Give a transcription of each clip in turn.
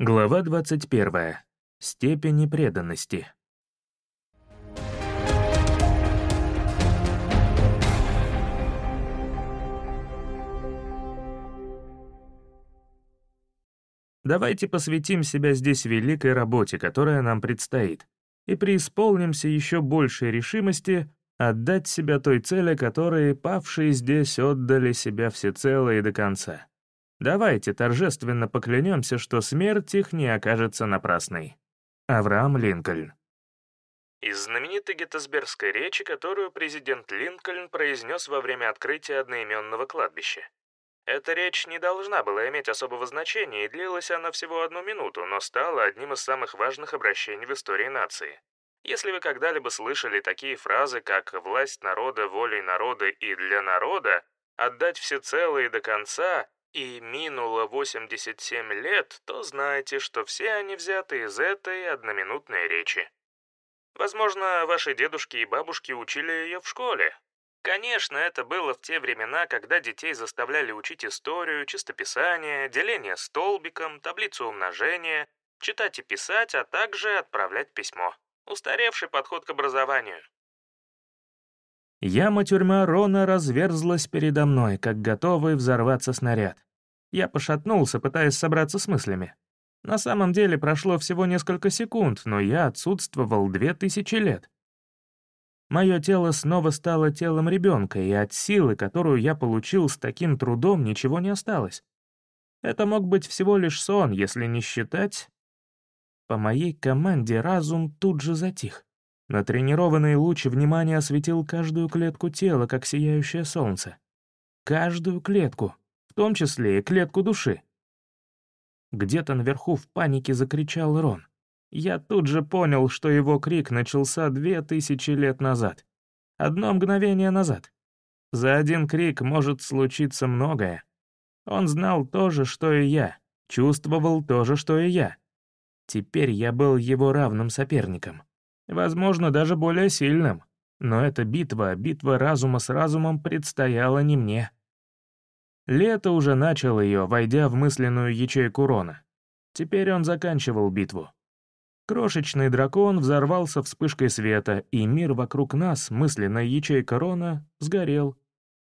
Глава 21. Степени преданности. Давайте посвятим себя здесь великой работе, которая нам предстоит, и преисполнимся еще большей решимости отдать себя той цели, которой павшие здесь отдали себя всецело и до конца. Давайте торжественно поклянемся, что смерть их не окажется напрасной. Авраам Линкольн. Из знаменитой геттесбергской речи, которую президент Линкольн произнес во время открытия одноименного кладбища. Эта речь не должна была иметь особого значения, и длилась она всего одну минуту, но стала одним из самых важных обращений в истории нации. Если вы когда-либо слышали такие фразы, как «власть народа волей народа и для народа», «отдать всецело и до конца», и минуло 87 лет, то знайте, что все они взяты из этой одноминутной речи. Возможно, ваши дедушки и бабушки учили ее в школе. Конечно, это было в те времена, когда детей заставляли учить историю, чистописание, деление столбиком, таблицу умножения, читать и писать, а также отправлять письмо. Устаревший подход к образованию. Яма-тюрьма Рона разверзлась передо мной, как готовый взорваться снаряд. Я пошатнулся, пытаясь собраться с мыслями. На самом деле прошло всего несколько секунд, но я отсутствовал две тысячи лет. Мое тело снова стало телом ребенка, и от силы, которую я получил с таким трудом, ничего не осталось. Это мог быть всего лишь сон, если не считать... По моей команде разум тут же затих. Натренированный луч внимания осветил каждую клетку тела, как сияющее солнце. Каждую клетку, в том числе и клетку души. Где-то наверху в панике закричал Рон. Я тут же понял, что его крик начался две тысячи лет назад. Одно мгновение назад. За один крик может случиться многое. Он знал то же, что и я, чувствовал то же, что и я. Теперь я был его равным соперником. Возможно, даже более сильным. Но эта битва, битва разума с разумом, предстояла не мне. Лето уже начал ее, войдя в мысленную ячейку Рона. Теперь он заканчивал битву. Крошечный дракон взорвался вспышкой света, и мир вокруг нас, мысленная ячейка Рона, сгорел,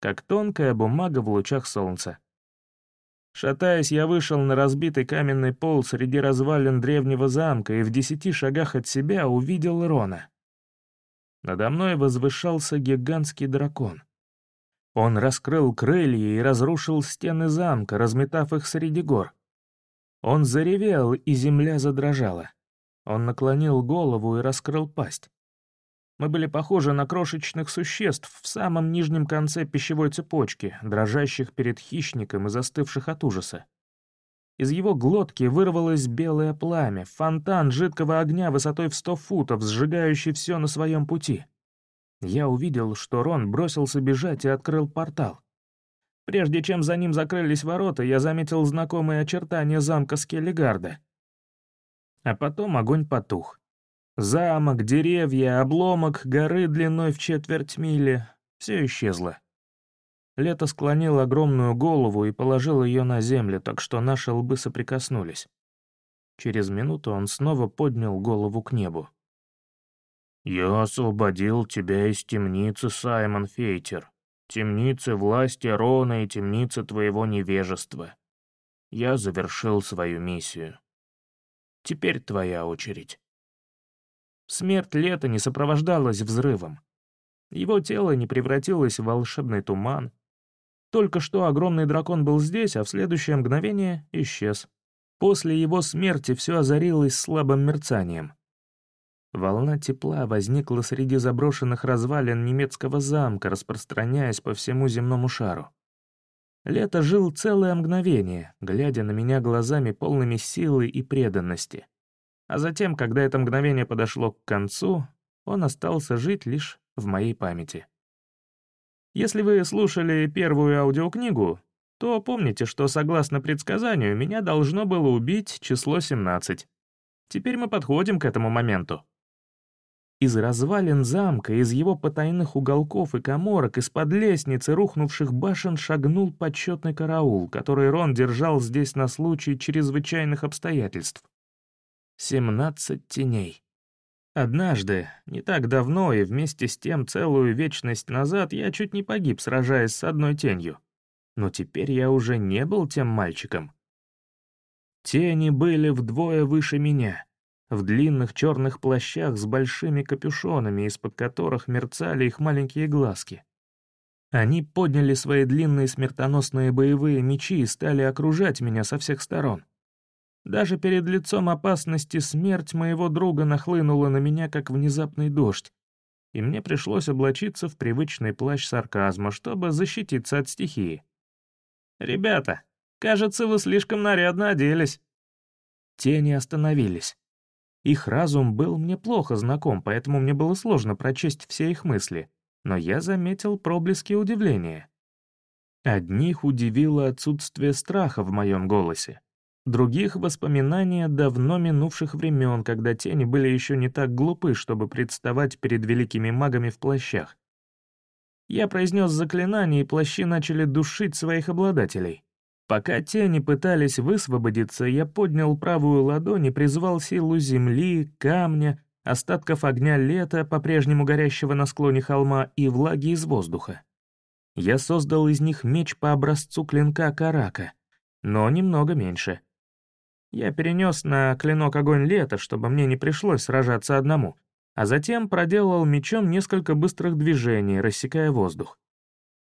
как тонкая бумага в лучах солнца. Шатаясь, я вышел на разбитый каменный пол среди развалин древнего замка и в десяти шагах от себя увидел Рона. Надо мной возвышался гигантский дракон. Он раскрыл крылья и разрушил стены замка, разметав их среди гор. Он заревел, и земля задрожала. Он наклонил голову и раскрыл пасть. Мы были похожи на крошечных существ в самом нижнем конце пищевой цепочки, дрожащих перед хищником и застывших от ужаса. Из его глотки вырвалось белое пламя, фонтан жидкого огня высотой в сто футов, сжигающий все на своем пути. Я увидел, что Рон бросился бежать и открыл портал. Прежде чем за ним закрылись ворота, я заметил знакомые очертания замка Скеллигарда. А потом огонь потух. Замок, деревья, обломок горы длиной в четверть мили — все исчезло. Лето склонил огромную голову и положил ее на землю, так что наши лбы соприкоснулись. Через минуту он снова поднял голову к небу. «Я освободил тебя из темницы, Саймон Фейтер, темницы власти Рона и темницы твоего невежества. Я завершил свою миссию. Теперь твоя очередь». Смерть лета не сопровождалась взрывом. Его тело не превратилось в волшебный туман. Только что огромный дракон был здесь, а в следующее мгновение исчез. После его смерти все озарилось слабым мерцанием. Волна тепла возникла среди заброшенных развалин немецкого замка, распространяясь по всему земному шару. Лето жил целое мгновение, глядя на меня глазами полными силы и преданности. А затем, когда это мгновение подошло к концу, он остался жить лишь в моей памяти. Если вы слушали первую аудиокнигу, то помните, что согласно предсказанию меня должно было убить число 17. Теперь мы подходим к этому моменту. Из развалин замка, из его потайных уголков и коморок, из-под лестницы рухнувших башен шагнул почетный караул, который Рон держал здесь на случай чрезвычайных обстоятельств. Семнадцать теней. Однажды, не так давно и вместе с тем целую вечность назад, я чуть не погиб, сражаясь с одной тенью. Но теперь я уже не был тем мальчиком. Тени были вдвое выше меня — в длинных черных плащах с большими капюшонами, из-под которых мерцали их маленькие глазки. Они подняли свои длинные смертоносные боевые мечи и стали окружать меня со всех сторон. Даже перед лицом опасности смерть моего друга нахлынула на меня, как внезапный дождь, и мне пришлось облачиться в привычный плащ сарказма, чтобы защититься от стихии. «Ребята, кажется, вы слишком нарядно оделись». Тени остановились. Их разум был мне плохо знаком, поэтому мне было сложно прочесть все их мысли, но я заметил проблески удивления. Одних удивило отсутствие страха в моем голосе, других — воспоминания давно минувших времен, когда тени были еще не так глупы, чтобы представать перед великими магами в плащах. Я произнес заклинание, и плащи начали душить своих обладателей. Пока тени пытались высвободиться, я поднял правую ладонь и призвал силу земли, камня, остатков огня лета, по-прежнему горящего на склоне холма, и влаги из воздуха. Я создал из них меч по образцу клинка Карака, но немного меньше. Я перенес на клинок огонь лета, чтобы мне не пришлось сражаться одному, а затем проделал мечом несколько быстрых движений, рассекая воздух.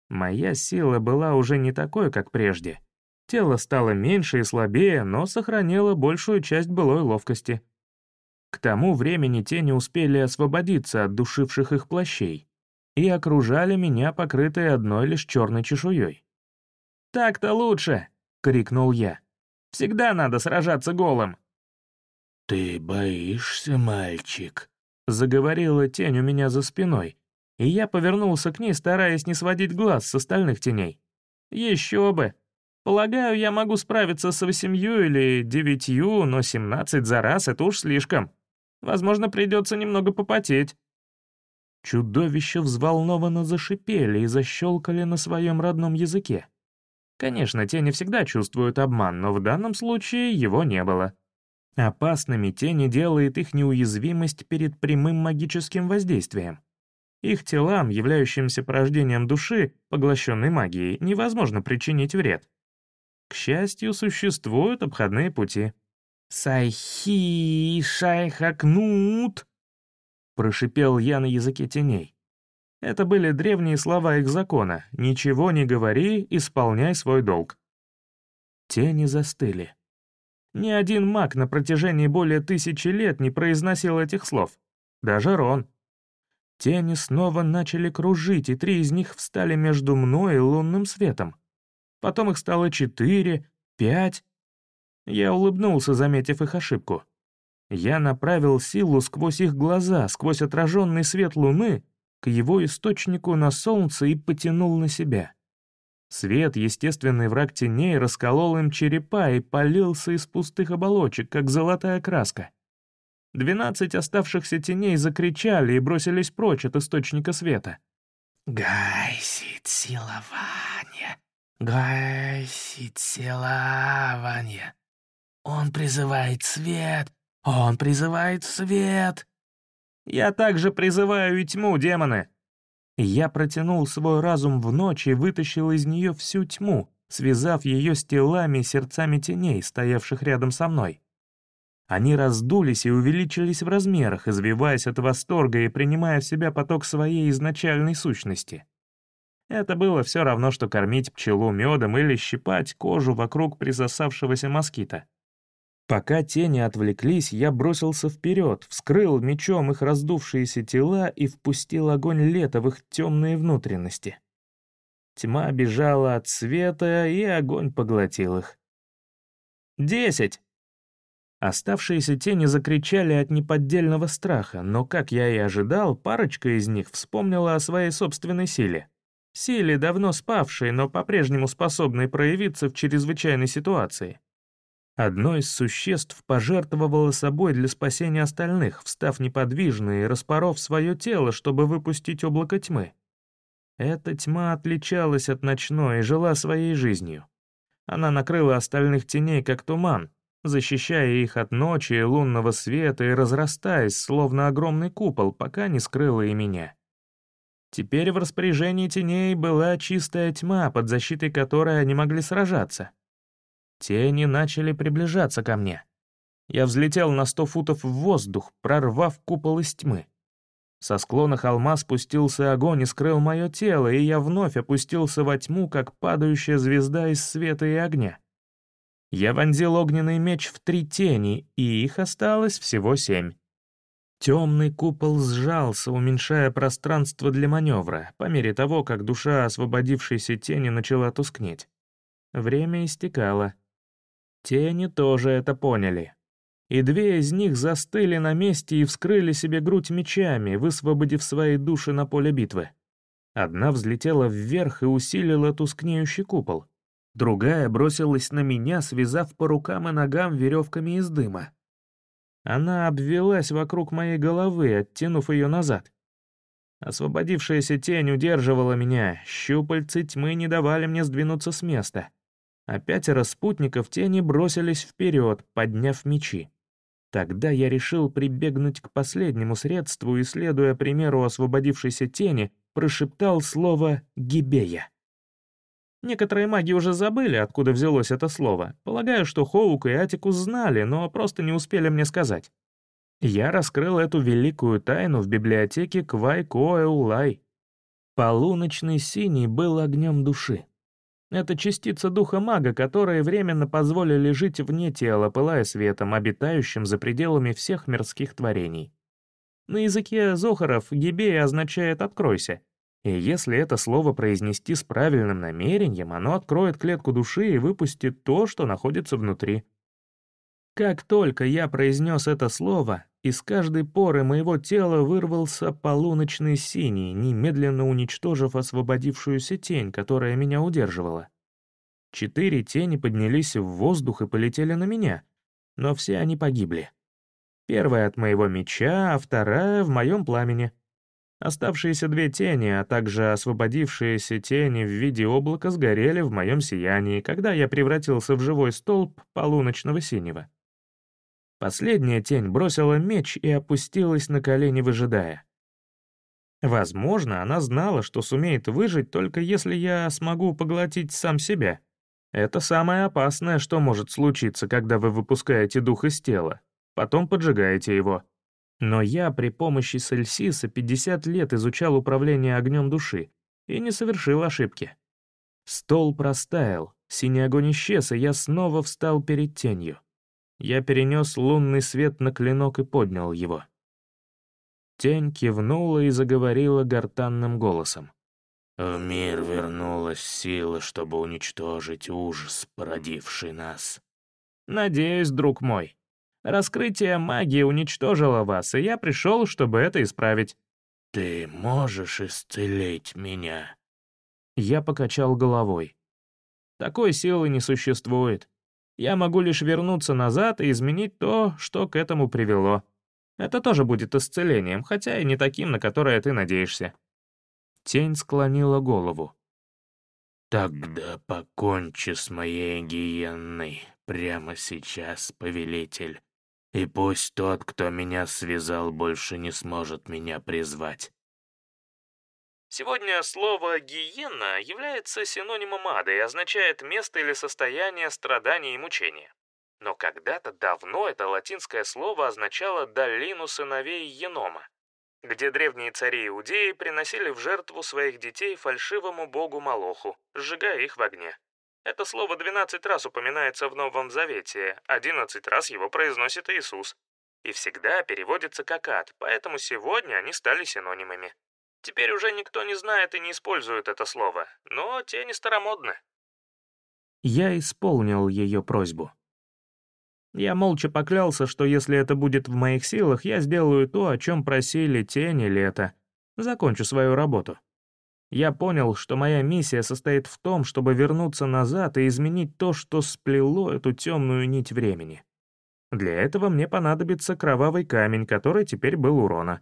Моя сила была уже не такой, как прежде — Тело стало меньше и слабее, но сохранило большую часть былой ловкости. К тому времени тени успели освободиться от душивших их плащей и окружали меня, покрытые одной лишь черной чешуей. «Так-то лучше!» — крикнул я. «Всегда надо сражаться голым!» «Ты боишься, мальчик?» — заговорила тень у меня за спиной, и я повернулся к ней, стараясь не сводить глаз с остальных теней. «Еще бы! Полагаю, я могу справиться с восемью или девятью, но семнадцать за раз — это уж слишком. Возможно, придется немного попотеть». Чудовища взволнованно зашипели и защелкали на своем родном языке. Конечно, тени всегда чувствуют обман, но в данном случае его не было. Опасными тени делает их неуязвимость перед прямым магическим воздействием. Их телам, являющимся порождением души, поглощенной магией, невозможно причинить вред. К счастью, существуют обходные пути. «Сайхи шайхакнут!» — прошипел я на языке теней. Это были древние слова их закона «Ничего не говори, исполняй свой долг». Тени застыли. Ни один маг на протяжении более тысячи лет не произносил этих слов. Даже Рон. Тени снова начали кружить, и три из них встали между мной и лунным светом. Потом их стало четыре, пять. Я улыбнулся, заметив их ошибку. Я направил силу сквозь их глаза, сквозь отраженный свет луны, к его источнику на солнце и потянул на себя. Свет, естественный враг теней, расколол им черепа и полился из пустых оболочек, как золотая краска. Двенадцать оставшихся теней закричали и бросились прочь от источника света. «Гайсит силование, Гасит селаванье. Он призывает свет, он призывает свет. Я также призываю и тьму, демоны. Я протянул свой разум в ночь и вытащил из нее всю тьму, связав ее с телами и сердцами теней, стоявших рядом со мной. Они раздулись и увеличились в размерах, извиваясь от восторга и принимая в себя поток своей изначальной сущности. Это было все равно, что кормить пчелу медом или щипать кожу вокруг присосавшегося москита. Пока тени отвлеклись, я бросился вперед, вскрыл мечом их раздувшиеся тела и впустил огонь лета в их темные внутренности. Тьма бежала от света, и огонь поглотил их. «Десять!» Оставшиеся тени закричали от неподдельного страха, но, как я и ожидал, парочка из них вспомнила о своей собственной силе. Силе, давно спавшей, но по-прежнему способной проявиться в чрезвычайной ситуации. Одно из существ пожертвовало собой для спасения остальных, встав неподвижно и распоров свое тело, чтобы выпустить облако тьмы. Эта тьма отличалась от ночной и жила своей жизнью. Она накрыла остальных теней, как туман, защищая их от ночи и лунного света и разрастаясь, словно огромный купол, пока не скрыла и меня. Теперь в распоряжении теней была чистая тьма, под защитой которой они могли сражаться. Тени начали приближаться ко мне. Я взлетел на сто футов в воздух, прорвав купол из тьмы. Со склона холма спустился огонь и скрыл мое тело, и я вновь опустился во тьму, как падающая звезда из света и огня. Я вонзил огненный меч в три тени, и их осталось всего семь. Темный купол сжался, уменьшая пространство для маневра, по мере того, как душа освободившейся тени начала тускнеть. Время истекало. Тени тоже это поняли. И две из них застыли на месте и вскрыли себе грудь мечами, высвободив свои души на поле битвы. Одна взлетела вверх и усилила тускнеющий купол. Другая бросилась на меня, связав по рукам и ногам веревками из дыма. Она обвелась вокруг моей головы, оттянув ее назад. Освободившаяся тень удерживала меня, щупальцы тьмы не давали мне сдвинуться с места. А пятеро спутников тени бросились вперед, подняв мечи. Тогда я решил прибегнуть к последнему средству и, следуя примеру освободившейся тени, прошептал слово «гибея». Некоторые маги уже забыли, откуда взялось это слово. Полагаю, что Хоук и Атикус знали, но просто не успели мне сказать. Я раскрыл эту великую тайну в библиотеке Квай-Коэулай. Полуночный синий был огнем души. Это частица духа мага, которые временно позволили жить вне тела, пылая светом, обитающим за пределами всех мирских творений. На языке Зохаров «гибея» означает «откройся», и если это слово произнести с правильным намерением, оно откроет клетку души и выпустит то, что находится внутри. Как только я произнес это слово, из каждой поры моего тела вырвался полуночный синий, немедленно уничтожив освободившуюся тень, которая меня удерживала. Четыре тени поднялись в воздух и полетели на меня, но все они погибли. Первая от моего меча, а вторая — в моем пламени — Оставшиеся две тени, а также освободившиеся тени в виде облака сгорели в моем сиянии, когда я превратился в живой столб полуночного синего. Последняя тень бросила меч и опустилась на колени, выжидая. Возможно, она знала, что сумеет выжить только если я смогу поглотить сам себя. Это самое опасное, что может случиться, когда вы выпускаете дух из тела. Потом поджигаете его. Но я при помощи Сельсиса 50 лет изучал управление огнем души и не совершил ошибки. Стол простаял, синий огонь исчез, и я снова встал перед тенью. Я перенес лунный свет на клинок и поднял его. Тень кивнула и заговорила гортанным голосом. «В мир вернулась сила, чтобы уничтожить ужас, породивший нас». «Надеюсь, друг мой», Раскрытие магии уничтожило вас, и я пришел, чтобы это исправить». «Ты можешь исцелить меня?» Я покачал головой. «Такой силы не существует. Я могу лишь вернуться назад и изменить то, что к этому привело. Это тоже будет исцелением, хотя и не таким, на которое ты надеешься». Тень склонила голову. «Тогда покончи с моей гиенной прямо сейчас, повелитель. И пусть тот, кто меня связал, больше не сможет меня призвать. Сегодня слово «гиена» является синонимом ада и означает место или состояние страдания и мучения. Но когда-то давно это латинское слово означало «долину сыновей Енома», где древние цари Иудеи приносили в жертву своих детей фальшивому богу Малоху, сжигая их в огне. Это слово 12 раз упоминается в Новом Завете, 11 раз его произносит Иисус. И всегда переводится как ад, поэтому сегодня они стали синонимами. Теперь уже никто не знает и не использует это слово, но тени старомодны. Я исполнил ее просьбу. Я молча поклялся, что если это будет в моих силах, я сделаю то, о чем просили тени лета. Закончу свою работу. Я понял, что моя миссия состоит в том, чтобы вернуться назад и изменить то, что сплело эту темную нить времени. Для этого мне понадобится кровавый камень, который теперь был у Рона.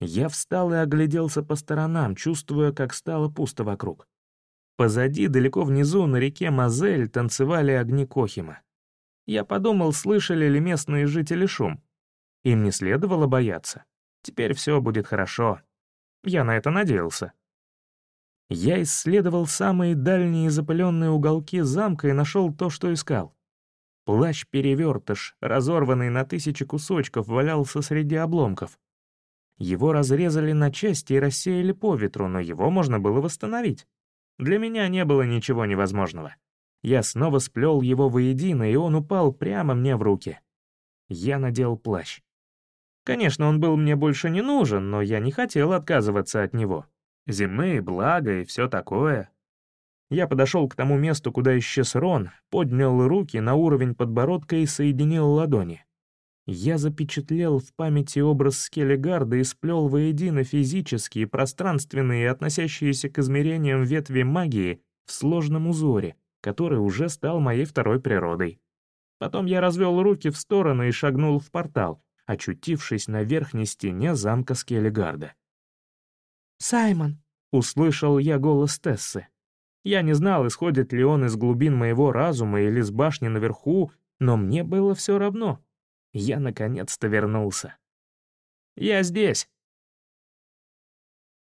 Я встал и огляделся по сторонам, чувствуя, как стало пусто вокруг. Позади, далеко внизу, на реке Мазель танцевали огни Кохима. Я подумал, слышали ли местные жители шум. Им не следовало бояться. Теперь все будет хорошо. Я на это надеялся. Я исследовал самые дальние запыленные уголки замка и нашел то, что искал. Плащ-перевертыш, разорванный на тысячи кусочков, валялся среди обломков. Его разрезали на части и рассеяли по ветру, но его можно было восстановить. Для меня не было ничего невозможного. Я снова сплел его воедино, и он упал прямо мне в руки. Я надел плащ. Конечно, он был мне больше не нужен, но я не хотел отказываться от него. Зимы, благо и все такое. Я подошел к тому месту, куда исчез Рон, поднял руки на уровень подбородка и соединил ладони. Я запечатлел в памяти образ Скеллигарда и сплел воедино физические, пространственные и относящиеся к измерениям ветви магии в сложном узоре, который уже стал моей второй природой. Потом я развел руки в стороны и шагнул в портал, очутившись на верхней стене замка Скеллигарда. «Саймон!» — услышал я голос Тессы. Я не знал, исходит ли он из глубин моего разума или с башни наверху, но мне было все равно. Я наконец-то вернулся. «Я здесь»,